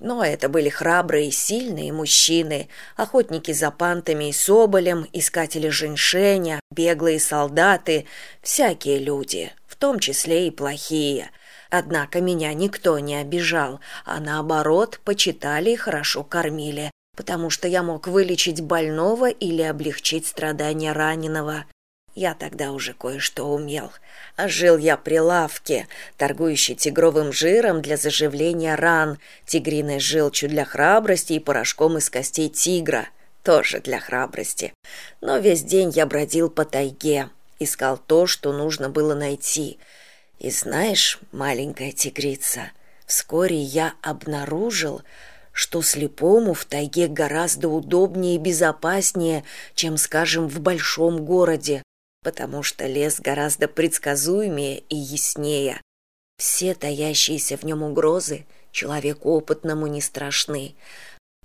но это были храбрые сильные мужчины охотники за пантами и соболем искатели женьшеня беглые солдаты всякие люди в том числе и плохие. Однако меня никто не обижал а наоборот почитали и хорошо кормили потому что я мог вылечить больного или облегчить страдания раненого я тогда уже кое что умел. А жил я при лавке торгующей тигровым жиром для заживления ран. Тигриной желчью для храбрости и порошком из костей тигра. Тоже для храбрости. Но весь день я бродил по тайге. Искал то что нужно было найти. И знаешь маленькая тигрица вскоре я обнаружил что слепому в тайге гораздо удобнее и безопаснее чем скажем в большом городе потому что лес гораздо предсказуемее и яснее. Все таящиеся в нем угрозы человеку опытному не страшны,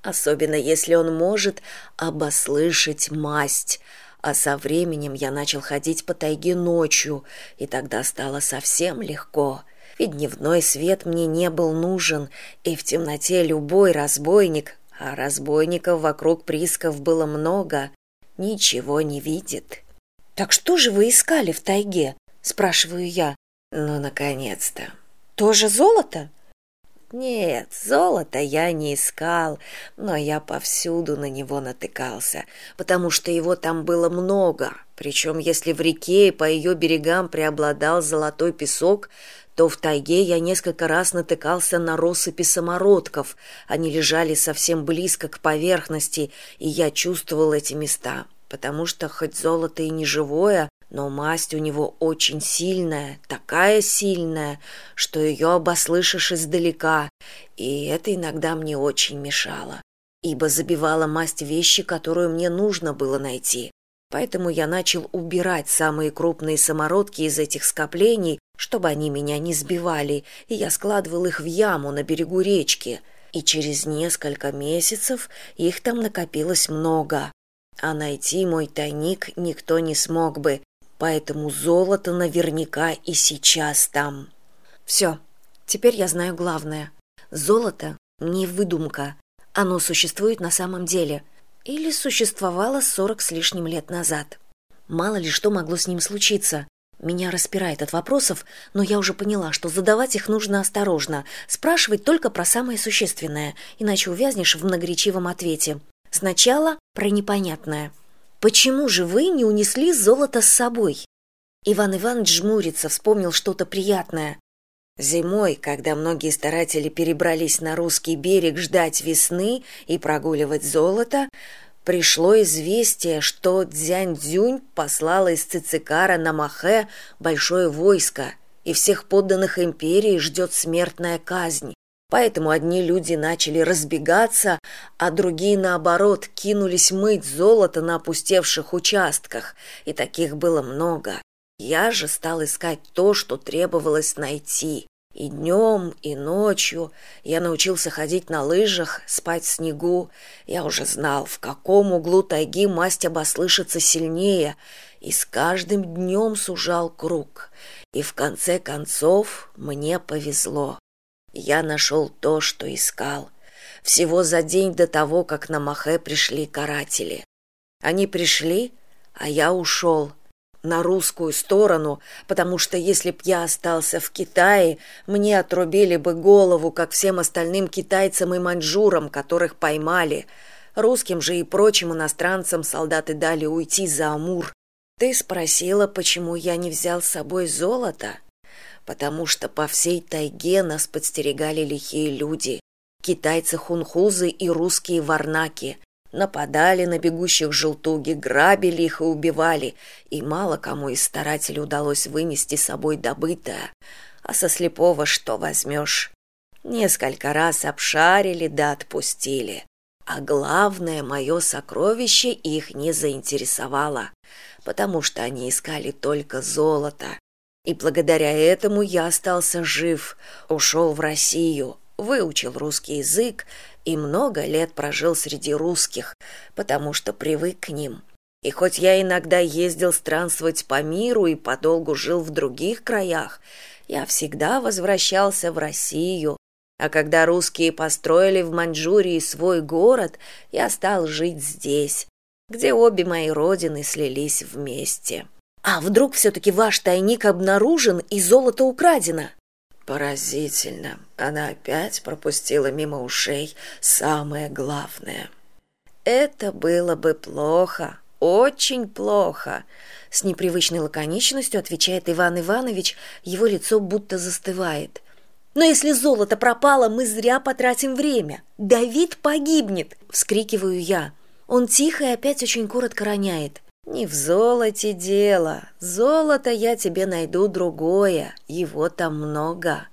особенно если он может обослышать масть, а со временем я начал ходить по тайге ночью, и тогда стало совсем легко. Ведь дневной свет мне не был нужен, и в темноте любой разбойник, а разбойников вокруг присков было много, ничего не видит так что же вы искали в тайге спрашиваю я. Ну наконец то тоже золото? Нет золота я не искал но я повсюду на него натыкался потому что его там было много. Причем если в реке и по ее берегам преобладал золотой песок то в тайге я несколько раз натыкался на россыпи самородков. Они лежали совсем близко к поверхности и я чувствовал эти места потому что хоть золото и не живое, но масть у него очень сильная, такая сильная, что ее обослышишь издалека, и это иногда мне очень мешало, ибо забивала масть вещи, которую мне нужно было найти. Поэтому я начал убирать самые крупные самородки из этих скоплений, чтобы они меня не сбивали, и я складывал их в яму на берегу речки, и через несколько месяцев их там накопилось много а найти мой тайник никто не смог бы поэтому золото наверняка и сейчас там. Все теперь я знаю главное. Золото не выдумка. Оно существует на самом деле. Или существовало сорок с лишним лет назад. Мало ли что могло с ним случиться. Меня распирает от вопросов но я уже поняла что задавать их нужно осторожно. Спрашивать только про самое существенное иначе увязнешь в многоречивом ответе Сначала про непонятное. Почему же вы не унесли золото с собой? Иван Иванович жмурится, вспомнил что-то приятное. Зимой, когда многие старатели перебрались на русский берег ждать весны и прогуливать золото, пришло известие, что Дзянь-Дзюнь послала из Цицикара на Махе большое войско, и всех подданных империи ждет смертная казнь поэтому одни люди начали разбегаться а другие наоборот кинулись мыть золото на опустевших участках. И таких было много. Я же стал искать то что требовалось найти. И днем и ночью. Я научился ходить на лыжах спать в снегу. Я уже знал в каком углу тайги масть обослышится сильнее. И с каждым днем сужал круг. И в конце концов мне повезло я нашел то что искал. Всего за день до того как на махе пришли каратели. Они пришли а я ушел на русскую сторону потому что если б я остался в китае мне отрубили бы голову как всем остальным китайцам и маньчжурам которых поймали. Русским же и прочим иностранцам солдаты дали уйти за амур. Ты спросила почему я не взял с собой золото потому что по всей тайге нас подстерегали лихие люди. Китайцы хунхузы и русские варнаки. Нападали на бегущих желтуги грабили их и убивали. И мало кому из старателей удалось вынести с собой добытое. А со слепого что возьмешь? Несколько раз обшарили да отпустили. А главное мое сокровище их не заинтересовало потому что они искали только золото и благодаря этому я остался жив ушел в россию выучил русский язык и много лет прожил среди русских потому что привык к ним. И хоть я иногда ездил странствовать по миру и подолгу жил в других краях я всегда возвращался в россию. А когда русские построили в маньчжурии свой город я стал жить здесь где обе мои родины слились вместе а вдруг все таки ваш тайник обнаружен и золото украдено? Поразительно. Она опять пропустила мимо ушей самое главное. Это было бы плохо очень плохо с непривычной лаконичностью отвечает иван иванович. Его лицо будто застывает. Но если золото пропало мы зря потратим время. Давид погибнет вскрикиваю я. Он тихо и опять очень коротко роняет не в золоте дело. Золото я тебе найду другое. Его там много